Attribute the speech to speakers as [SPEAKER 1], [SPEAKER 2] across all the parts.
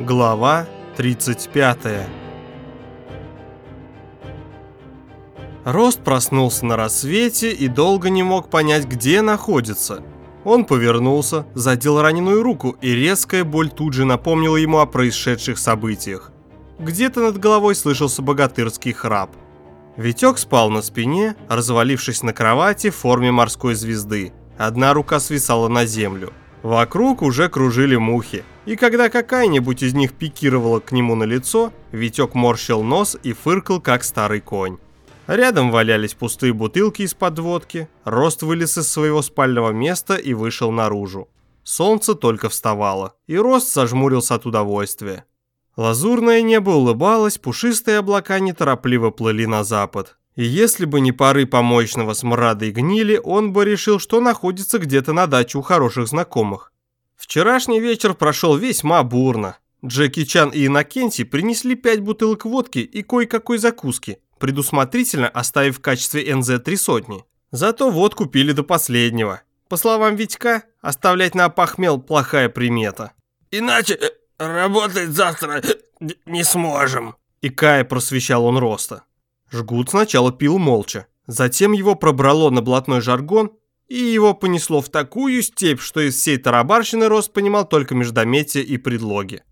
[SPEAKER 1] Глава 35 Рост проснулся на рассвете и долго не мог понять, где находится. Он повернулся, задел раненую руку, и резкая боль тут же напомнила ему о происшедших событиях. Где-то над головой слышался богатырский храп. Витек спал на спине, развалившись на кровати в форме морской звезды. Одна рука свисала на землю. Вокруг уже кружили мухи, и когда какая-нибудь из них пикировала к нему на лицо, Витек морщил нос и фыркал, как старый конь. Рядом валялись пустые бутылки из-под водки, Рост вылез из своего спального места и вышел наружу. Солнце только вставало, и Рост зажмурился от удовольствия. Лазурное небо улыбалось, пушистые облака неторопливо плыли на запад. И если бы не пары помоечного смрада и гнили, он бы решил, что находится где-то на даче у хороших знакомых. Вчерашний вечер прошел весьма бурно. Джеки Чан и Иннокентий принесли пять бутылок водки и кое-какой закуски, предусмотрительно оставив в качестве НЗ три сотни. Зато водку пили до последнего. По словам Витька, оставлять на опохмел плохая примета.
[SPEAKER 2] «Иначе э, работать завтра не сможем», –
[SPEAKER 1] и Кая просвещал он роста. Жгут сначала пил молча, затем его пробрало на блатной жаргон, и его понесло в такую степь, что из всей тарабарщины Рост понимал только междометия и предлоги.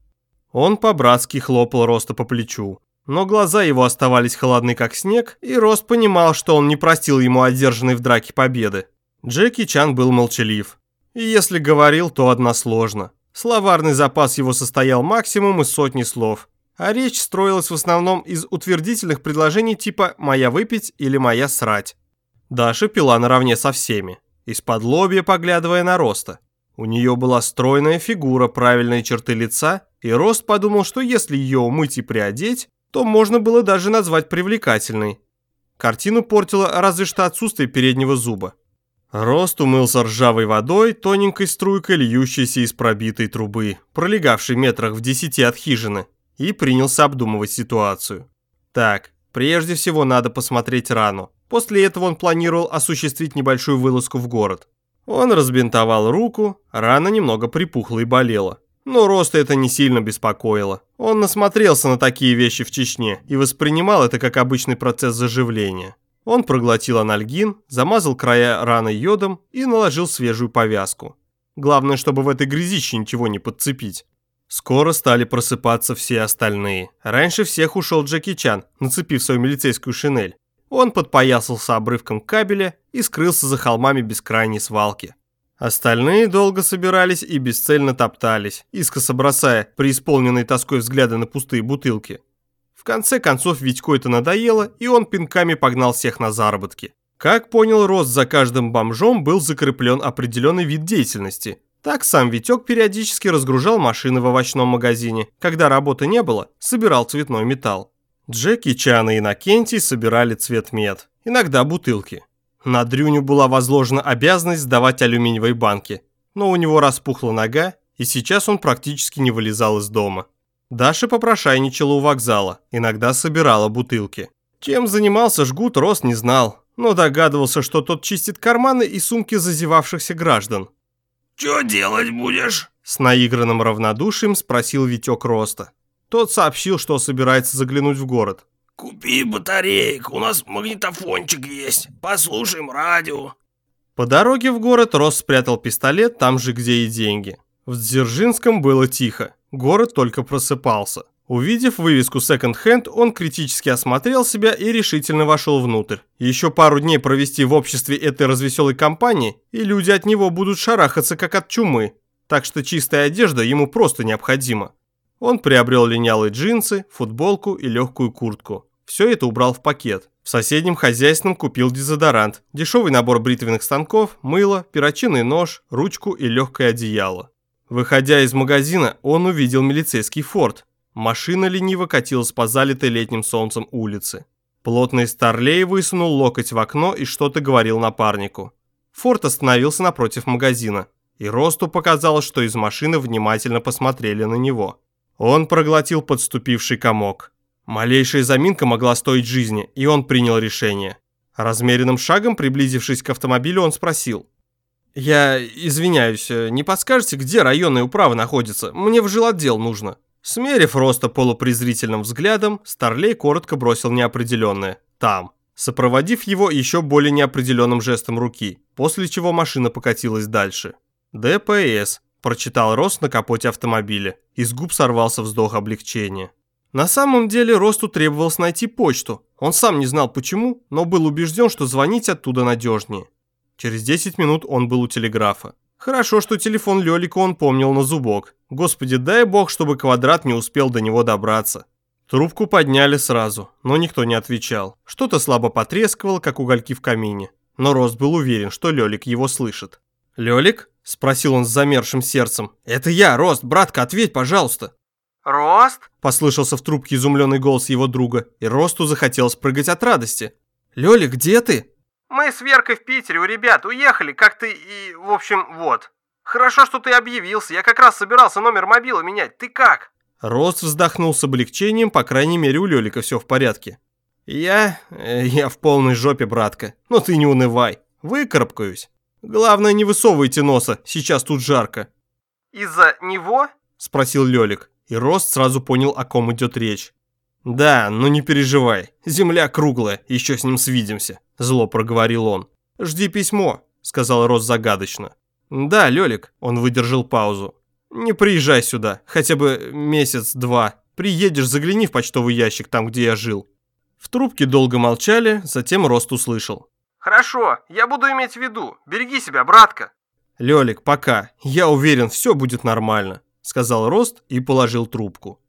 [SPEAKER 1] Он по-братски хлопал Роста по плечу, но глаза его оставались холодны как снег, и Рост понимал, что он не простил ему одержанной в драке победы. Джеки Чан был молчалив, и если говорил, то односложно. Словарный запас его состоял максимум из сотни слов – а речь строилась в основном из утвердительных предложений типа «моя выпить» или «моя срать». Даша пила наравне со всеми, из-под лобья поглядывая на Роста. У нее была стройная фигура, правильные черты лица, и Рост подумал, что если ее умыть и приодеть, то можно было даже назвать привлекательной. Картину портило разве что отсутствие переднего зуба. Рост умылся ржавой водой, тоненькой струйкой, льющейся из пробитой трубы, пролегавшей метрах в десяти от хижины и принялся обдумывать ситуацию. Так, прежде всего надо посмотреть рану. После этого он планировал осуществить небольшую вылазку в город. Он разбинтовал руку, рана немного припухла и болела. Но Роста это не сильно беспокоило. Он насмотрелся на такие вещи в Чечне и воспринимал это как обычный процесс заживления. Он проглотил анальгин, замазал края раны йодом и наложил свежую повязку. Главное, чтобы в этой грязище ничего не подцепить. Скоро стали просыпаться все остальные. Раньше всех ушел Джеки Чан, нацепив свою милицейскую шинель. Он подпоясался обрывком кабеля и скрылся за холмами бескрайней свалки. Остальные долго собирались и бесцельно топтались, искоса бросая преисполненной тоской взгляды на пустые бутылки. В конце концов Витько это надоело, и он пинками погнал всех на заработки. Как понял Рост, за каждым бомжом был закреплен определенный вид деятельности – так сам Витек периодически разгружал машины в овощном магазине. Когда работы не было, собирал цветной металл. Джеки, Чан и Иннокентий собирали цветмет, иногда бутылки. На Дрюню была возложена обязанность сдавать алюминиевые банки, но у него распухла нога, и сейчас он практически не вылезал из дома. Даша попрошайничала у вокзала, иногда собирала бутылки. Чем занимался жгут, Рос не знал, но догадывался, что тот чистит карманы и сумки зазевавшихся граждан.
[SPEAKER 2] «Чё делать будешь?»
[SPEAKER 1] С наигранным равнодушием спросил Витек Роста. Тот сообщил, что собирается заглянуть в город.
[SPEAKER 2] «Купи батареек, у нас магнитофончик есть, послушаем радио».
[SPEAKER 1] По дороге в город Рост спрятал пистолет там же, где и деньги. В Дзержинском было тихо, город только просыпался. Увидев вывеску Second Hand, он критически осмотрел себя и решительно вошел внутрь. Еще пару дней провести в обществе этой развеселой компании, и люди от него будут шарахаться как от чумы. Так что чистая одежда ему просто необходима. Он приобрел линялые джинсы, футболку и легкую куртку. Все это убрал в пакет. В соседнем хозяйственном купил дезодорант, дешевый набор бритвенных станков, мыло, перочинный нож, ручку и легкое одеяло. Выходя из магазина, он увидел милицейский форт, Машина лениво катилась по залитой летним солнцем улице. Плотный старлей высунул локоть в окно и что-то говорил напарнику. Форд остановился напротив магазина, и Росту показалось, что из машины внимательно посмотрели на него. Он проглотил подступивший комок. Малейшая заминка могла стоить жизни, и он принял решение. Размеренным шагом, приблизившись к автомобилю, он спросил. «Я извиняюсь, не подскажете, где районная управа находится? Мне в жилотдел нужно». Смерив Роста полупрезрительным взглядом, Старлей коротко бросил неопределенное «там», сопроводив его еще более неопределенным жестом руки, после чего машина покатилась дальше. «ДПС», – прочитал Рост на капоте автомобиля. Из губ сорвался вздох облегчения. На самом деле Росту требовалось найти почту. Он сам не знал почему, но был убежден, что звонить оттуда надежнее. Через 10 минут он был у телеграфа. Хорошо, что телефон Лёлика он помнил на зубок. Господи, дай бог, чтобы квадрат не успел до него добраться. Трубку подняли сразу, но никто не отвечал. Что-то слабо потрескивало, как угольки в камине. Но Рост был уверен, что Лёлик его слышит. «Лёлик?» – спросил он с замершим сердцем. «Это я, Рост, братка, ответь, пожалуйста».
[SPEAKER 3] «Рост?»
[SPEAKER 1] – послышался в трубке изумленный голос его друга, и Росту захотелось прыгать от радости. «Лёлик, где ты?»
[SPEAKER 3] «Мы с Веркой в Питере у ребят уехали, как ты и... в общем, вот. Хорошо, что ты объявился, я как раз собирался номер мобила менять. Ты как?»
[SPEAKER 1] Рост вздохнул с облегчением, по крайней мере у Лёлика все в порядке. «Я... Э, я в полной жопе, братка. Но ты не унывай. Выкарабкаюсь. Главное, не высовывайте носа, сейчас тут жарко».
[SPEAKER 3] «Из-за него?»
[SPEAKER 1] – спросил Лёлик и Рост сразу понял, о ком идет речь. «Да, но не переживай, земля круглая, еще с ним свидимся», – зло проговорил он. «Жди письмо», – сказал Рост загадочно. «Да, Лёлик», – он выдержал паузу. «Не приезжай сюда, хотя бы месяц-два. Приедешь, загляни в почтовый ящик, там, где я жил». В трубке долго молчали, затем Рост услышал.
[SPEAKER 3] «Хорошо, я буду иметь в виду. Береги себя, братка».
[SPEAKER 1] «Лёлик, пока. Я уверен, все будет нормально» сказал Рост и положил трубку.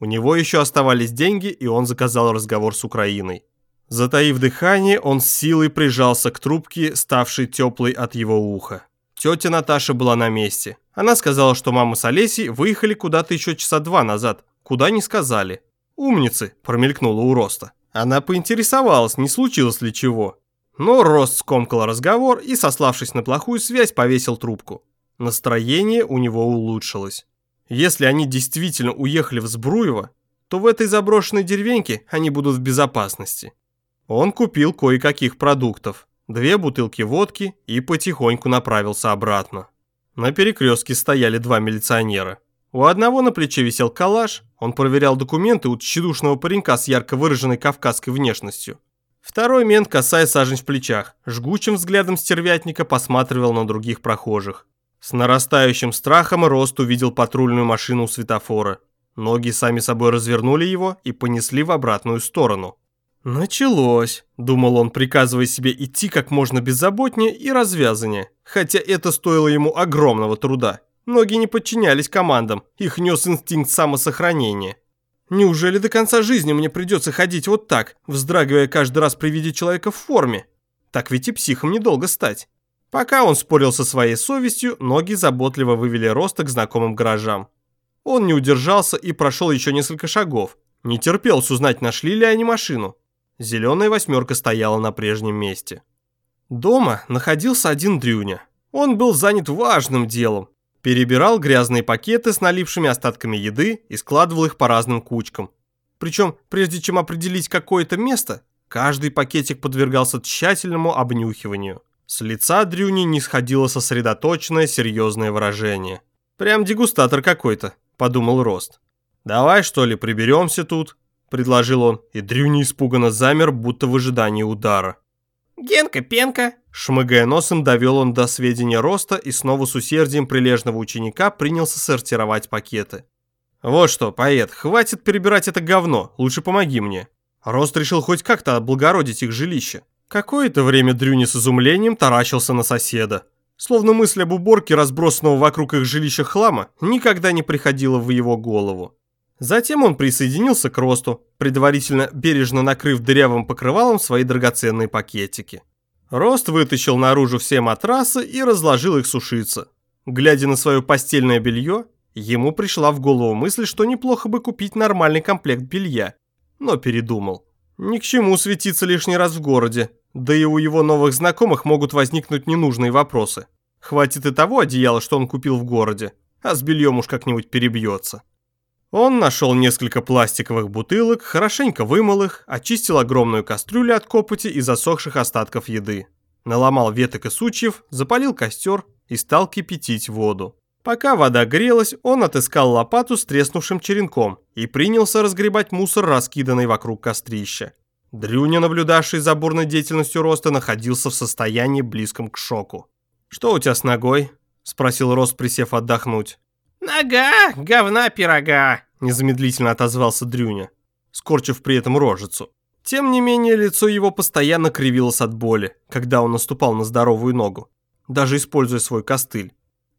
[SPEAKER 1] У него еще оставались деньги, и он заказал разговор с Украиной. Затаив дыхание, он с силой прижался к трубке, ставшей теплой от его уха. Тетя Наташа была на месте. Она сказала, что мама с Олесей выехали куда-то еще часа два назад. Куда не сказали. «Умницы!» – промелькнула у Роста. Она поинтересовалась, не случилось ли чего. Но Рост скомкал разговор и, сославшись на плохую связь, повесил трубку. Настроение у него улучшилось. Если они действительно уехали в Збруево, то в этой заброшенной деревеньке они будут в безопасности. Он купил кое-каких продуктов, две бутылки водки и потихоньку направился обратно. На перекрестке стояли два милиционера. У одного на плече висел калаш, он проверял документы у тщедушного паренька с ярко выраженной кавказской внешностью. Второй мент, касая сажень в плечах, жгучим взглядом стервятника посматривал на других прохожих. С нарастающим страхом Рост увидел патрульную машину у светофора. Ноги сами собой развернули его и понесли в обратную сторону. «Началось», – думал он, приказывая себе идти как можно беззаботнее и развязаннее, хотя это стоило ему огромного труда. Ноги не подчинялись командам, их нес инстинкт самосохранения. Неужели до конца жизни мне придется ходить вот так, вздрагивая каждый раз при виде человека в форме? Так ведь и психом недолго стать. Пока он спорил со своей совестью, ноги заботливо вывели Роста к знакомым гаражам. Он не удержался и прошел еще несколько шагов. Не терпел узнать, нашли ли они машину. Зеленая восьмерка стояла на прежнем месте. Дома находился один Дрюня. Он был занят важным делом. Перебирал грязные пакеты с налившими остатками еды и складывал их по разным кучкам. Причем, прежде чем определить какое-то место, каждый пакетик подвергался тщательному обнюхиванию. С лица Дрюни не сходило сосредоточенное серьезное выражение. «Прям дегустатор какой-то», – подумал Рост. «Давай, что ли, приберемся тут?» – предложил он, и Дрюни испуганно замер, будто в ожидании удара.
[SPEAKER 3] «Генка, пенка!»
[SPEAKER 1] Шмыгая носом, довел он до сведения Роста и снова с усердием прилежного ученика принялся сортировать пакеты. «Вот что, поэт, хватит перебирать это говно, лучше помоги мне». Рост решил хоть как-то облагородить их жилище. Какое-то время Дрюни с изумлением таращился на соседа. Словно мысль об уборке разбросанного вокруг их жилища хлама никогда не приходила в его голову. Затем он присоединился к Росту, предварительно бережно накрыв дырявым покрывалом свои драгоценные пакетики. Рост вытащил наружу все матрасы и разложил их сушиться. Глядя на свое постельное белье, ему пришла в голову мысль, что неплохо бы купить нормальный комплект белья, но передумал. Ни к чему светиться лишний раз в городе, да и у его новых знакомых могут возникнуть ненужные вопросы. Хватит и того одеяла, что он купил в городе, а с бельем уж как-нибудь перебьется. Он нашел несколько пластиковых бутылок, хорошенько вымыл их, очистил огромную кастрюлю от копоти и засохших остатков еды. Наломал веток и сучьев, запалил костер и стал кипятить воду. Пока вода грелась, он отыскал лопату с треснувшим черенком и принялся разгребать мусор, раскиданный вокруг кострища. Дрюня, наблюдавший за бурной деятельностью Роста, находился в состоянии близком к шоку. «Что у тебя с ногой?» – спросил Рост, присев отдохнуть.
[SPEAKER 3] «Нога, говна пирога!»
[SPEAKER 1] – незамедлительно отозвался Дрюня, скорчив при этом рожицу. Тем не менее, лицо его постоянно кривилось от боли, когда он наступал на здоровую ногу, даже используя свой костыль.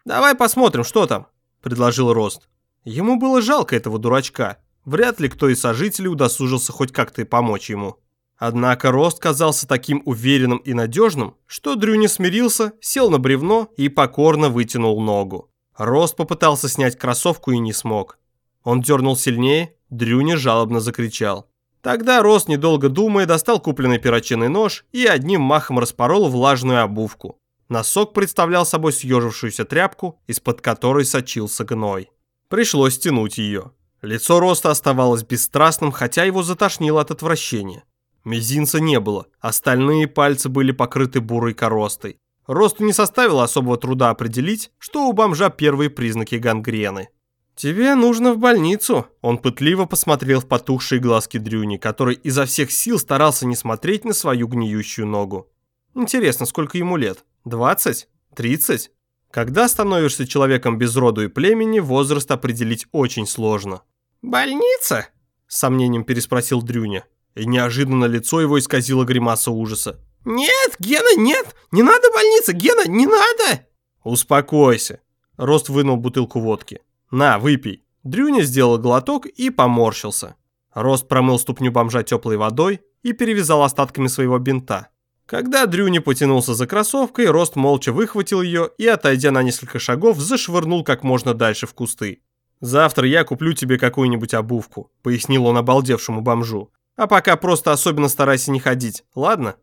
[SPEAKER 1] «Давай посмотрим, что там», – предложил Рост. Ему было жалко этого дурачка. Вряд ли кто из сожителей удосужился хоть как-то помочь ему. Однако Рост казался таким уверенным и надежным, что Дрю не смирился, сел на бревно и покорно вытянул ногу. Рост попытался снять кроссовку и не смог. Он дернул сильнее, Дрюня жалобно закричал. Тогда Рост, недолго думая, достал купленный перочинный нож и одним махом распорол влажную обувку. Носок представлял собой съежившуюся тряпку, из-под которой сочился гной. Пришлось тянуть ее. Лицо Роста оставалось бесстрастным, хотя его затошнило от отвращения. Мизинца не было, остальные пальцы были покрыты бурой коростой. Росту не составило особого труда определить, что у бомжа первые признаки гангрены. «Тебе нужно в больницу», – он пытливо посмотрел в потухшие глазки Дрюни, который изо всех сил старался не смотреть на свою гниющую ногу. Интересно, сколько ему лет? 20? 30? Когда становишься человеком без роду и племени, возраст определить очень сложно.
[SPEAKER 3] «Больница?»
[SPEAKER 1] – с сомнением переспросил Дрюня. И неожиданно лицо его исказило гримаса ужаса.
[SPEAKER 3] «Нет, Гена, нет! Не надо больница, Гена, не надо!»
[SPEAKER 1] «Успокойся!» Рост вынул бутылку водки. «На, выпей!» Дрюня сделал глоток и поморщился. Рост промыл ступню бомжа теплой водой и перевязал остатками своего бинта. Когда Дрюни потянулся за кроссовкой, Рост молча выхватил ее и, отойдя на несколько шагов, зашвырнул как можно дальше в кусты. «Завтра я куплю тебе какую-нибудь обувку», — пояснил он обалдевшему бомжу. «А пока просто особенно старайся не ходить, ладно?»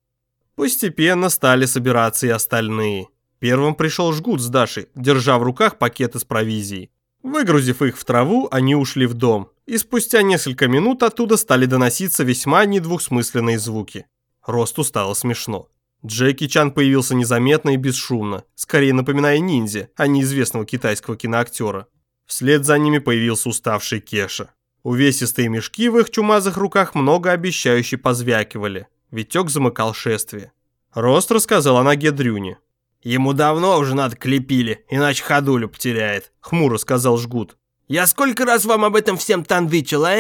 [SPEAKER 1] Постепенно стали собираться и остальные. Первым пришел Жгут с Дашей, держа в руках пакеты с провизией. Выгрузив их в траву, они ушли в дом, и спустя несколько минут оттуда стали доноситься весьма недвусмысленные звуки. Росту стало смешно. Джеки Чан появился незаметно и бесшумно, скорее напоминая ниндзя, а не известного китайского киноактера. Вслед за ними появился уставший Кеша. Увесистые мешки в их чумазых руках многообещающе позвякивали. Витек замыкал шествие. Рост рассказал о ноге Дрюни.
[SPEAKER 2] «Ему давно уже надо клепили, иначе ходулю потеряет», —
[SPEAKER 1] хмуро сказал Жгут.
[SPEAKER 2] «Я сколько раз вам об этом всем тандычил, а?»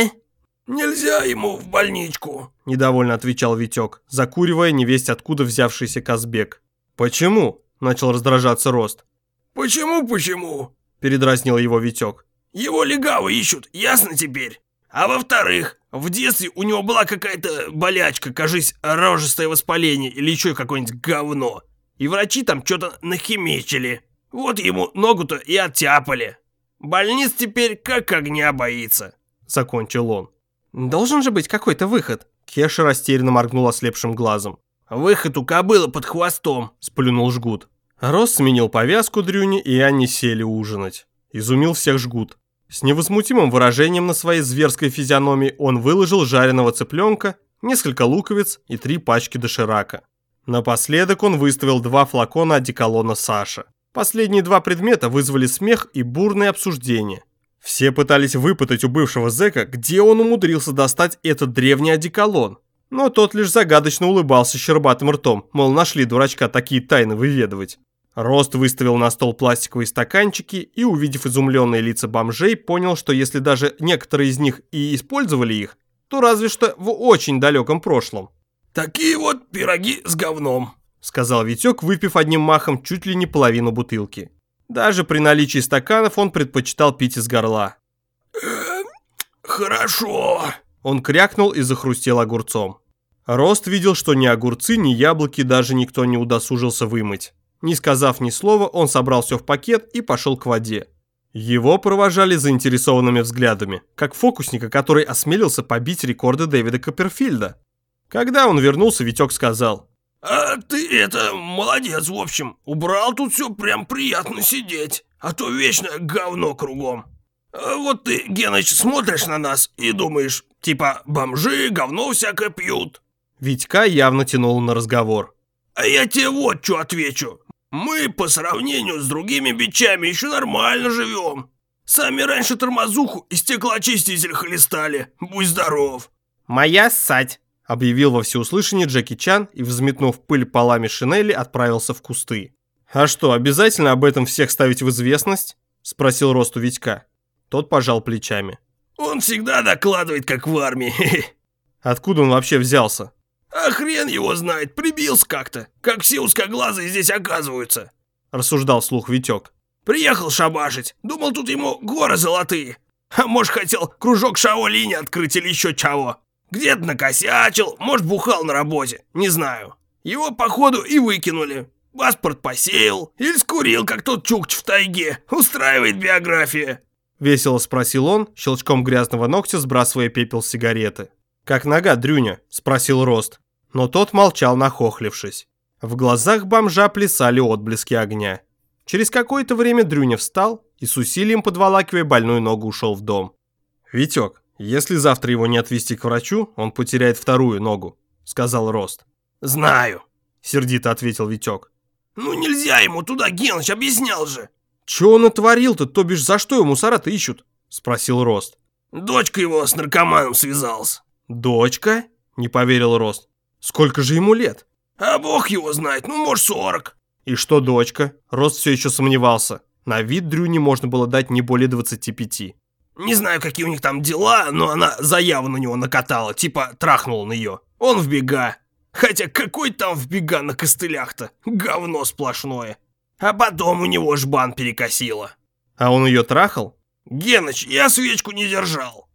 [SPEAKER 2] «Нельзя ему в больничку», –
[SPEAKER 1] недовольно отвечал Витек, закуривая невесть откуда взявшийся Казбек. «Почему?» – начал раздражаться Рост.
[SPEAKER 2] «Почему, почему?»
[SPEAKER 1] – передразнил его Витек.
[SPEAKER 2] «Его легавы ищут, ясно теперь? А во-вторых, в детстве у него была какая-то болячка, кажись, рожистое воспаление или еще какое-нибудь говно. И врачи там что-то нахимичили. Вот ему ногу-то и оттяпали. Больниц теперь как огня боится», – закончил он.
[SPEAKER 1] «Должен же быть какой-то выход!» Кеша растерянно моргнул ослепшим глазом.
[SPEAKER 2] «Выход у кобылы под хвостом!»
[SPEAKER 1] – сплюнул жгут. Рос сменил повязку Дрюни, и они сели ужинать. Изумил всех жгут. С невозмутимым выражением на своей зверской физиономии он выложил жареного цыпленка, несколько луковиц и три пачки доширака. Напоследок он выставил два флакона одеколона Саша. Последние два предмета вызвали смех и бурное обсуждение. Все пытались выпытать у бывшего зэка, где он умудрился достать этот древний одеколон. Но тот лишь загадочно улыбался щербатым ртом, мол, нашли дурачка такие тайны выведывать. Рост выставил на стол пластиковые стаканчики и, увидев изумленные лица бомжей, понял, что если даже некоторые из них и использовали их, то разве что в очень далеком прошлом.
[SPEAKER 2] «Такие вот пироги с говном», —
[SPEAKER 1] сказал Витек, выпив одним махом чуть ли не половину бутылки. Даже при наличии стаканов он предпочитал пить из горла.
[SPEAKER 2] Эм, «Хорошо».
[SPEAKER 1] Он крякнул и захрустел огурцом. Рост видел, что ни огурцы, ни яблоки даже никто не удосужился вымыть. Не сказав ни слова, он собрал все в пакет и пошел к воде. Его провожали заинтересованными взглядами, как фокусника, который осмелился побить рекорды Дэвида Копперфильда. Когда он вернулся, Витек сказал.
[SPEAKER 2] «А ты это, молодец, в общем. Убрал тут все прям приятно сидеть. А то вечно говно кругом. А вот ты, Геныч, смотришь на нас и думаешь, типа, бомжи говно всякое пьют».
[SPEAKER 1] Витька явно тянул на разговор.
[SPEAKER 2] «А я тебе вот что отвечу. Мы по сравнению с другими бичами еще нормально живем. Сами раньше тормозуху и стеклоочиститель хлестали. Будь здоров.
[SPEAKER 1] «Моя ссать!» — объявил во всеуслышание Джеки Чан и, взметнув пыль полами шинели, отправился в кусты. «А что, обязательно об этом всех ставить в известность?» — спросил Росту Витька. Тот пожал плечами.
[SPEAKER 2] Он всегда докладывает, как в армии.
[SPEAKER 1] Откуда он вообще взялся?
[SPEAKER 2] А хрен его знает, прибился как-то. Как все узкоглазые здесь оказываются.
[SPEAKER 1] Рассуждал слух Витек.
[SPEAKER 2] Приехал шабашить. Думал, тут ему горы золотые. А может, хотел кружок Шаолини открыть или еще чего. Где-то накосячил, может, бухал на работе. Не знаю. Его, походу, и выкинули. Паспорт посеял или скурил, как тот чукч в тайге. Устраивает биография.
[SPEAKER 1] Весело спросил он, щелчком грязного ногтя сбрасывая пепел сигареты. «Как нога, Дрюня?» – спросил Рост. Но тот молчал, нахохлившись. В глазах бомжа плясали отблески огня. Через какое-то время Дрюня встал и с усилием подволакивая больную ногу ушел в дом. «Витек, если завтра его не отвезти к врачу, он потеряет вторую ногу», – сказал Рост.
[SPEAKER 2] «Знаю», –
[SPEAKER 1] сердито ответил Витек.
[SPEAKER 2] «Ну нельзя ему туда, Геныч объяснял же».
[SPEAKER 1] «Чё он натворил-то, то бишь за что его мусора-то ищут?» – спросил Рост.
[SPEAKER 2] «Дочка его с наркоманом связалась».
[SPEAKER 1] «Дочка?» – не поверил Рост. «Сколько же ему лет?»
[SPEAKER 2] «А бог его знает, ну, может, сорок».
[SPEAKER 1] «И что дочка?» Рост все еще сомневался. На вид Дрюне можно было дать не более 25.
[SPEAKER 2] «Не знаю, какие у них там дела, но она заяву на него накатала, типа трахнула на нее. Он в бега. Хотя какой там в бега на костылях-то? Говно сплошное». А потом у него жбан перекосило.
[SPEAKER 1] А он ее трахал?
[SPEAKER 2] Геныч, я свечку не держал.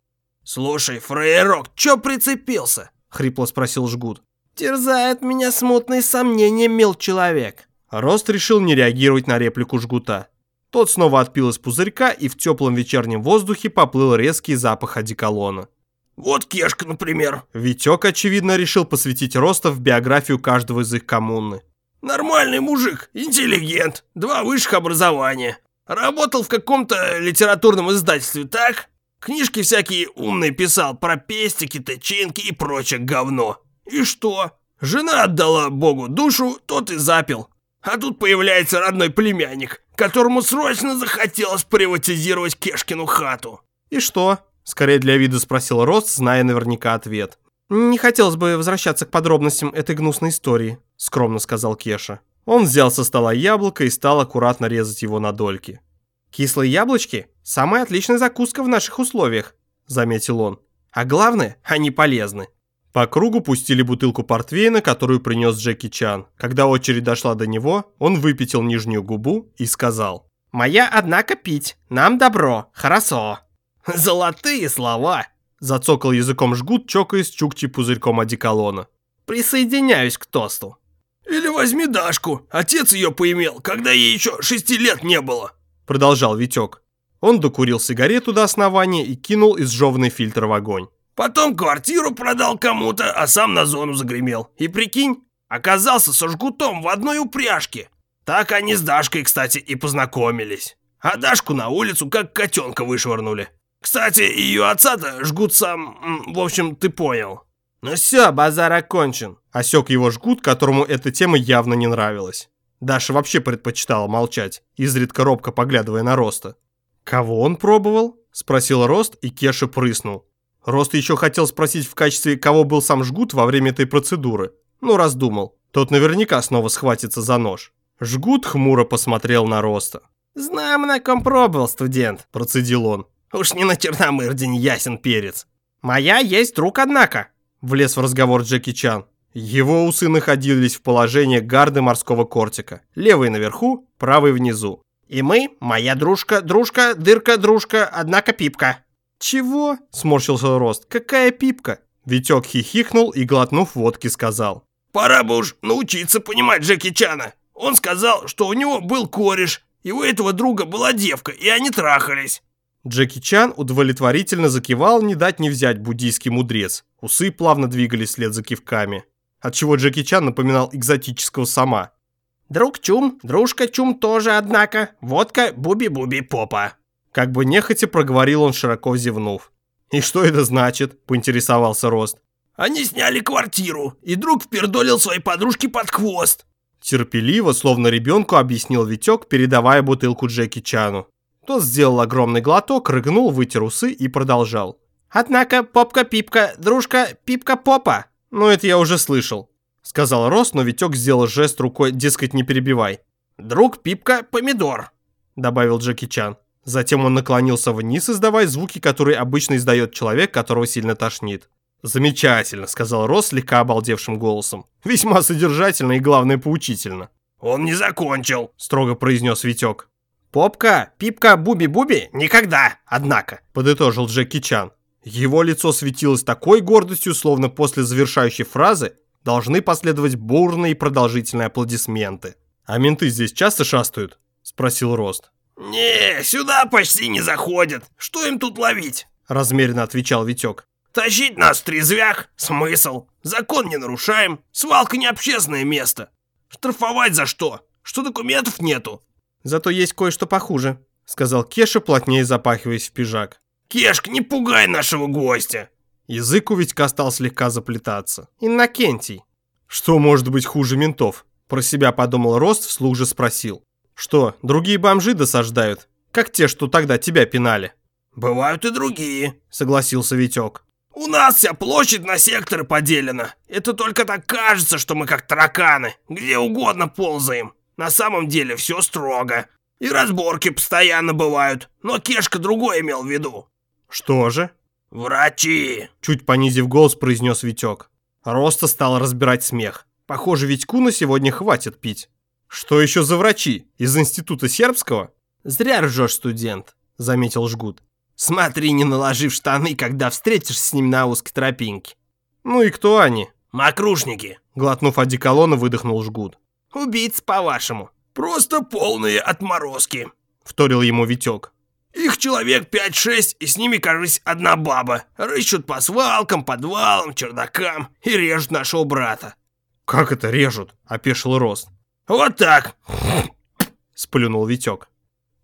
[SPEAKER 2] Слушай, фраерок, чё прицепился?
[SPEAKER 1] Хрипло спросил Жгут.
[SPEAKER 4] Терзает меня смутные сомнения, мил человек.
[SPEAKER 1] Рост решил не реагировать на реплику Жгута. Тот снова отпил из пузырька, и в теплом вечернем воздухе поплыл резкий запах одеколона.
[SPEAKER 2] Вот Кешка, например.
[SPEAKER 1] Витек, очевидно, решил посвятить Роста в биографию каждого из их коммуны.
[SPEAKER 2] Нормальный мужик, интеллигент, два высших образования. Работал в каком-то литературном издательстве, так? Книжки всякие умные писал про пестики, тычинки и прочее говно. И что? Жена отдала Богу душу, тот и запил. А тут появляется родной племянник, которому срочно захотелось приватизировать Кешкину хату.
[SPEAKER 1] И что? Скорее для вида спросил Рост, зная наверняка ответ. «Не хотелось бы возвращаться к подробностям этой гнусной истории», — скромно сказал Кеша. Он взял со стола яблоко и стал аккуратно резать его на дольки. «Кислые яблочки – самая отличная закуска в наших условиях», – заметил он. «А главное, они полезны». По кругу пустили бутылку портвейна, которую принес Джеки Чан. Когда очередь дошла до него, он выпятил нижнюю губу и сказал.
[SPEAKER 4] «Моя, однако, пить. Нам добро. Хорошо».
[SPEAKER 2] «Золотые слова!»
[SPEAKER 1] Зацокал языком жгут, чокаясь чукчи пузырьком одеколона.
[SPEAKER 4] «Присоединяюсь к тосту».
[SPEAKER 2] «Или возьми Дашку. Отец ее поимел, когда ей еще шести лет не было»,
[SPEAKER 1] продолжал Витек. Он докурил сигарету до основания и кинул изжеванный фильтр в огонь.
[SPEAKER 2] «Потом квартиру продал кому-то, а сам на зону загремел. И прикинь, оказался со жгутом в одной упряжке. Так они с Дашкой, кстати, и познакомились. А Дашку на улицу как котенка вышвырнули. Кстати, ее отца-то жгут сам... В общем, ты понял.
[SPEAKER 1] Ну все, базар окончен. Осек его жгут, которому эта тема явно не нравилась. Даша вообще предпочитала молчать, изредка робко поглядывая на Роста. «Кого он пробовал?» – спросил Рост, и Кеша прыснул. Рост еще хотел спросить в качестве, кого был сам жгут во время этой процедуры. Ну, раздумал. Тот наверняка снова схватится за нож. Жгут хмуро посмотрел на Роста.
[SPEAKER 4] «Знаем, на ком пробовал, студент», –
[SPEAKER 1] процедил он.
[SPEAKER 4] Уж не на черномырдень ясен перец. Моя есть друг, однако.
[SPEAKER 1] Влез в разговор Джеки Чан. Его усы находились в положении гарды морского кортика. Левый наверху, правый внизу.
[SPEAKER 4] И мы, моя дружка, дружка, дырка, дружка, однако пипка.
[SPEAKER 1] Чего? Сморщился Рост. Какая пипка? Витек хихикнул и, глотнув водки, сказал.
[SPEAKER 2] Пора бы уж научиться понимать Джеки Чана. Он сказал, что у него был кореш, и у этого друга была девка, и они трахались.
[SPEAKER 1] Джеки Чан удовлетворительно закивал не дать не взять буддийский мудрец. Усы плавно двигались вслед за кивками. Отчего Джеки Чан напоминал экзотического сама.
[SPEAKER 4] «Друг Чум, дружка Чум тоже, однако. Водка, буби-буби, попа».
[SPEAKER 1] Как бы нехотя проговорил он, широко взевнув. «И что это значит?» – поинтересовался Рост.
[SPEAKER 2] «Они сняли квартиру, и друг впердолил своей подружке под хвост.
[SPEAKER 1] Терпеливо, словно ребенку, объяснил Витек, передавая бутылку Джеки Чану. Тот сделал огромный глоток, рыгнул, вытер усы и продолжал.
[SPEAKER 4] Однако, попка-пипка, дружка, пипка-попа.
[SPEAKER 1] «Ну, это я уже слышал», — сказал Рос, но Витек сделал жест рукой, дескать, не перебивай.
[SPEAKER 4] Друг Пипка помидор», —
[SPEAKER 1] добавил Джеки Чан. Затем он наклонился вниз, издавая звуки, которые обычно издает человек, которого сильно тошнит. «Замечательно», — сказал Рос слегка обалдевшим голосом. «Весьма содержательно и, главное, поучительно».
[SPEAKER 2] «Он не закончил», —
[SPEAKER 1] строго произнес Витек.
[SPEAKER 4] «Попка, пипка, буби-буби, никогда, однако», —
[SPEAKER 1] подытожил Джеки Чан. Его лицо светилось такой гордостью, словно после завершающей фразы должны последовать бурные и продолжительные аплодисменты. «А менты здесь часто шастают?» — спросил Рост.
[SPEAKER 2] «Не, сюда почти не заходят. Что им тут ловить?»
[SPEAKER 1] — размеренно отвечал Витек.
[SPEAKER 2] Тащить нас в трезвях? Смысл? Закон не нарушаем. Свалка не общественное место. Штрафовать за что? Что документов нету?
[SPEAKER 1] Зато есть кое-что похуже, сказал Кеша, плотнее запахиваясь в пижак.
[SPEAKER 2] Кешка, не пугай нашего гостя.
[SPEAKER 1] Язык у Витька стал слегка заплетаться.
[SPEAKER 4] Иннокентий.
[SPEAKER 1] Что может быть хуже ментов? Про себя подумал Рост, вслух же спросил. Что, другие бомжи досаждают? Как те, что тогда тебя пинали?
[SPEAKER 2] Бывают и другие,
[SPEAKER 1] согласился Витек.
[SPEAKER 2] У нас вся площадь на секторы поделена. Это только так кажется, что мы как тараканы, где угодно ползаем. На самом деле все строго. И разборки постоянно бывают, но Кешка другое имел в виду.
[SPEAKER 1] Что же?
[SPEAKER 2] Врачи!
[SPEAKER 1] Чуть понизив голос, произнес Витек. Роста стал разбирать смех. Похоже, Витьку на сегодня хватит пить. Что еще за врачи? Из института сербского?
[SPEAKER 4] Зря ржешь, студент, заметил Жгут. Смотри, не наложи в штаны, когда встретишься с ним на узкой тропинке.
[SPEAKER 1] Ну и кто они?
[SPEAKER 2] Макрушники.
[SPEAKER 1] Глотнув одеколона, выдохнул Жгут.
[SPEAKER 4] Убийцы, по-вашему.
[SPEAKER 2] Просто полные отморозки.
[SPEAKER 1] Вторил ему Витек.
[SPEAKER 2] Их человек 5-6, и с ними, кажется, одна баба. Рыщут по свалкам, подвалам, чердакам и режут нашего брата.
[SPEAKER 1] «Как это режут?» – опешил Рост.
[SPEAKER 2] «Вот так!»
[SPEAKER 1] – сплюнул Витек.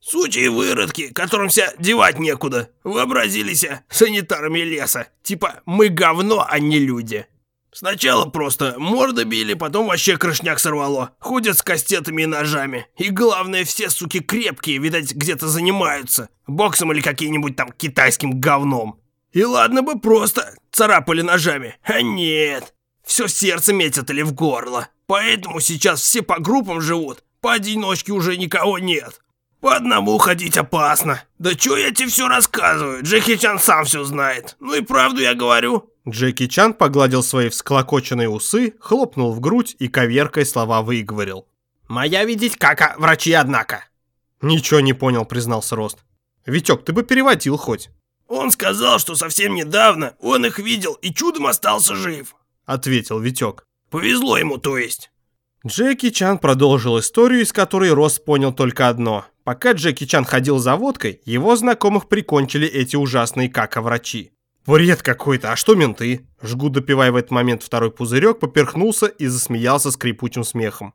[SPEAKER 2] Сучьи выродки, которым вся девать некуда, вообразились санитарами леса. Типа мы говно, а не люди. Сначала просто морды били, потом вообще крышняк сорвало. Ходят с кастетами и ножами. И главное, все суки крепкие, видать, где-то занимаются. Боксом или каким-нибудь там китайским говном. И ладно бы просто царапали ножами. А нет. Все сердце метят или в горло. Поэтому сейчас все по группам живут. Поодиночке уже никого нет. По одному ходить опасно. Да чё я тебе все рассказываю? Джеки Чан сам все знает. Ну и правду я говорю.
[SPEAKER 1] Джеки Чан погладил свои всклокоченные усы, хлопнул в грудь и коверкой слова выговорил.
[SPEAKER 4] «Моя видеть кака, врачи, однако!»
[SPEAKER 1] «Ничего не понял», признался Рост. «Витек, ты бы переводил хоть».
[SPEAKER 2] «Он сказал, что совсем недавно он их видел и чудом остался жив»,
[SPEAKER 1] ответил Витек.
[SPEAKER 2] «Повезло ему, то есть».
[SPEAKER 1] Джеки Чан продолжил историю, из которой Рост понял только одно. Пока Джеки Чан ходил за водкой, его знакомых прикончили эти ужасные кака-врачи. «Бред какой-то, а что менты?» Жгут, допивая в этот момент второй пузырек, поперхнулся и засмеялся скрипучим смехом.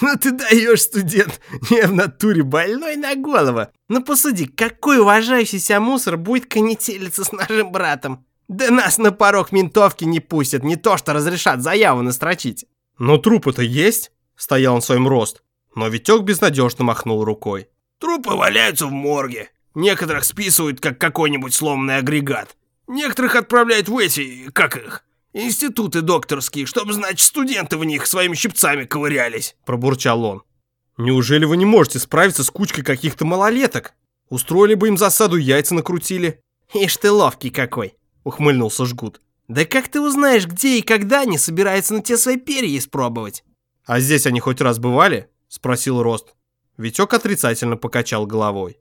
[SPEAKER 4] «Ну ты даешь, студент, не в натуре больной на голову. Ну посуди, какой уважающийся мусор будет конетелиться с нашим братом? Да нас на порог ментовки не пустят, не то что разрешат заяву настрочить».
[SPEAKER 1] «Но трупы-то есть?» – стоял он своим рост. Но Витек безнадежно махнул рукой.
[SPEAKER 2] Трупы валяются в морге. Некоторых списывают, как какой-нибудь сломанный агрегат. Некоторых отправляют в эти, как их, институты докторские, чтобы, значит, студенты в них своими щипцами ковырялись.
[SPEAKER 1] Пробурчал он. Неужели вы не можете справиться с кучкой каких-то малолеток? Устроили бы им засаду, яйца накрутили.
[SPEAKER 4] Ишь ты ловкий какой, ухмыльнулся Жгут. Да как ты узнаешь, где и когда они собираются на те свои перья испробовать?
[SPEAKER 1] А здесь они хоть раз бывали? Спросил Рост. Витек отрицательно покачал головой.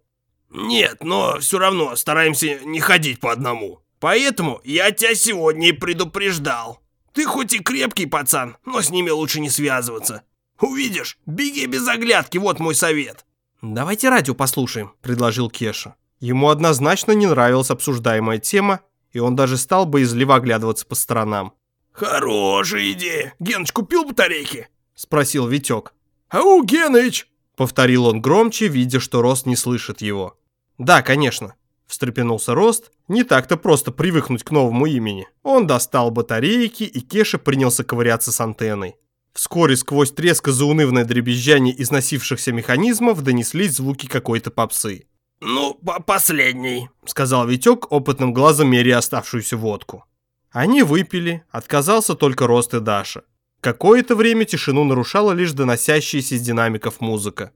[SPEAKER 2] «Нет, но все равно стараемся не ходить по одному. Поэтому я тебя сегодня и предупреждал. Ты хоть и крепкий пацан, но с ними лучше не связываться. Увидишь, беги без оглядки, вот мой совет».
[SPEAKER 4] «Давайте радио послушаем», — предложил Кеша.
[SPEAKER 1] Ему однозначно не нравилась обсуждаемая тема, и он даже стал боязливо оглядываться по сторонам.
[SPEAKER 2] «Хорошая идея. Геныч купил батарейки?»
[SPEAKER 1] — спросил Витек.
[SPEAKER 2] «Ау, Геныч!»
[SPEAKER 1] Повторил он громче, видя, что Рост не слышит его. «Да, конечно», – встрепенулся Рост. «Не так-то просто привыкнуть к новому имени». Он достал батарейки, и Кеша принялся ковыряться с антенной. Вскоре сквозь треск и заунывное дребезжание износившихся механизмов донеслись звуки какой-то попсы.
[SPEAKER 2] «Ну, по последний», —
[SPEAKER 1] сказал Витек, опытным глазом меря оставшуюся водку. Они выпили, отказался только Рост и Даша. Какое-то время тишину нарушала лишь доносящаяся из динамиков музыка.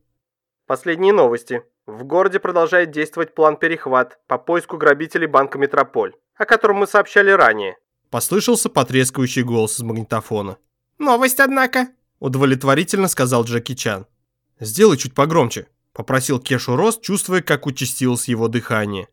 [SPEAKER 3] Последние новости. В городе продолжает действовать план «Перехват» по поиску грабителей банка «Метрополь», о котором мы сообщали ранее.
[SPEAKER 1] Послышался потрескивающий голос из магнитофона.
[SPEAKER 4] «Новость, однако», —
[SPEAKER 1] удовлетворительно сказал Джеки Чан. «Сделай чуть погромче», — попросил Кешу Рост, чувствуя, как участилось его дыхание.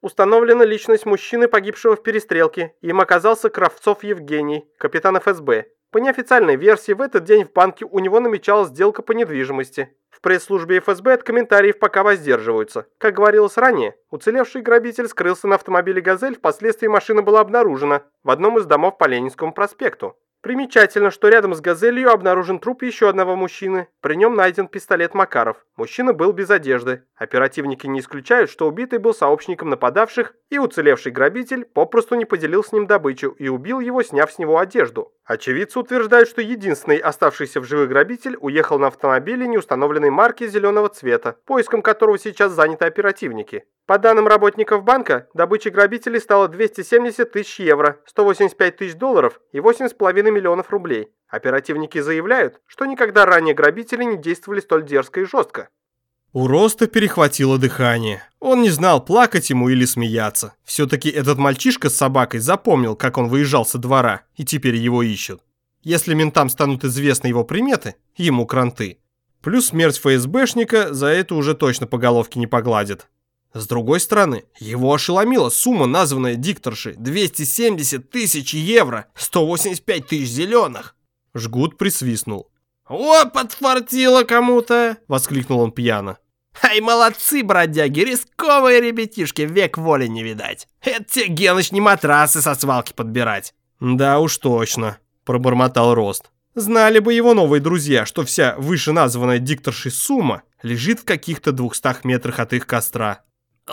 [SPEAKER 3] Установлена личность мужчины, погибшего в перестрелке. Им оказался Кравцов Евгений, капитан ФСБ. По неофициальной версии, в этот день в банке у него намечалась сделка по недвижимости. В пресс-службе ФСБ от комментариев пока воздерживаются. Как говорилось ранее, уцелевший грабитель скрылся на автомобиле «Газель», впоследствии машина была обнаружена в одном из домов по Ленинскому проспекту. Примечательно, что рядом с «Газелью» обнаружен труп еще одного мужчины. При нем найден пистолет Макаров. Мужчина был без одежды. Оперативники не исключают, что убитый был сообщником нападавших, и уцелевший грабитель попросту не поделил с ним добычу и убил его, сняв с него одежду. Очевидцы утверждают, что единственный оставшийся в живых грабитель уехал на автомобиле неустановленной марки зеленого цвета, поиском которого сейчас заняты оперативники. По данным работников банка, добычей грабителей стало 270 тысяч евро, 185 тысяч долларов и 8,5 миллионов рублей. Оперативники заявляют, что никогда ранее грабители не действовали столь дерзко и жестко.
[SPEAKER 1] У Роста перехватило дыхание. Он не знал, плакать ему или смеяться. Все-таки этот мальчишка с собакой запомнил, как он выезжал со двора, и теперь его ищут. Если ментам станут известны его приметы, ему кранты. Плюс смерть ФСБшника за это уже точно по головке не погладит. С другой стороны, его ошеломила сумма, названная дикторшей. 270 тысяч евро, 185 тысяч зеленых. Жгут присвистнул.
[SPEAKER 4] «О, подфартило кому-то!» — воскликнул он пьяно.
[SPEAKER 2] «Ай, молодцы, бродяги, рисковые ребятишки, век воли не видать. Это те, Геныч, не матрасы со свалки подбирать».
[SPEAKER 1] «Да уж точно», — пробормотал Рост. Знали бы его новые друзья, что вся вышеназванная дикторшей сумма лежит в каких-то двухстах метрах от их костра.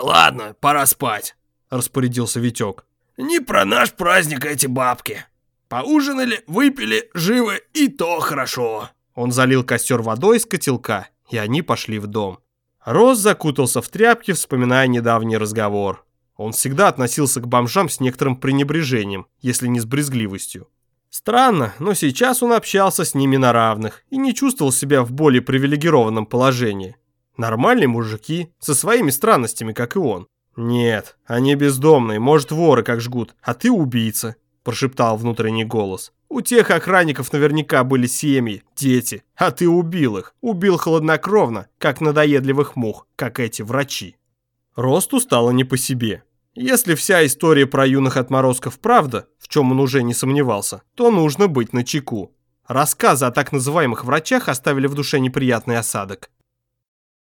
[SPEAKER 2] «Ладно, пора спать», —
[SPEAKER 1] распорядился Витек.
[SPEAKER 2] «Не про наш праздник эти бабки. Поужинали, выпили, живы, и то хорошо».
[SPEAKER 1] Он залил костер водой из котелка, и они пошли в дом. Рос закутался в тряпки, вспоминая недавний разговор. Он всегда относился к бомжам с некоторым пренебрежением, если не с брезгливостью. Странно, но сейчас он общался с ними на равных и не чувствовал себя в более привилегированном положении. Нормальные мужики, со своими странностями, как и он. Нет, они бездомные, может воры как жгут, а ты убийца, прошептал внутренний голос. У тех охранников наверняка были семьи, дети, а ты убил их. Убил хладнокровно, как надоедливых мух, как эти врачи. Росту стало не по себе. Если вся история про юных отморозков правда, в чем он уже не сомневался, то нужно быть начеку. Рассказы о так называемых врачах оставили в душе неприятный осадок.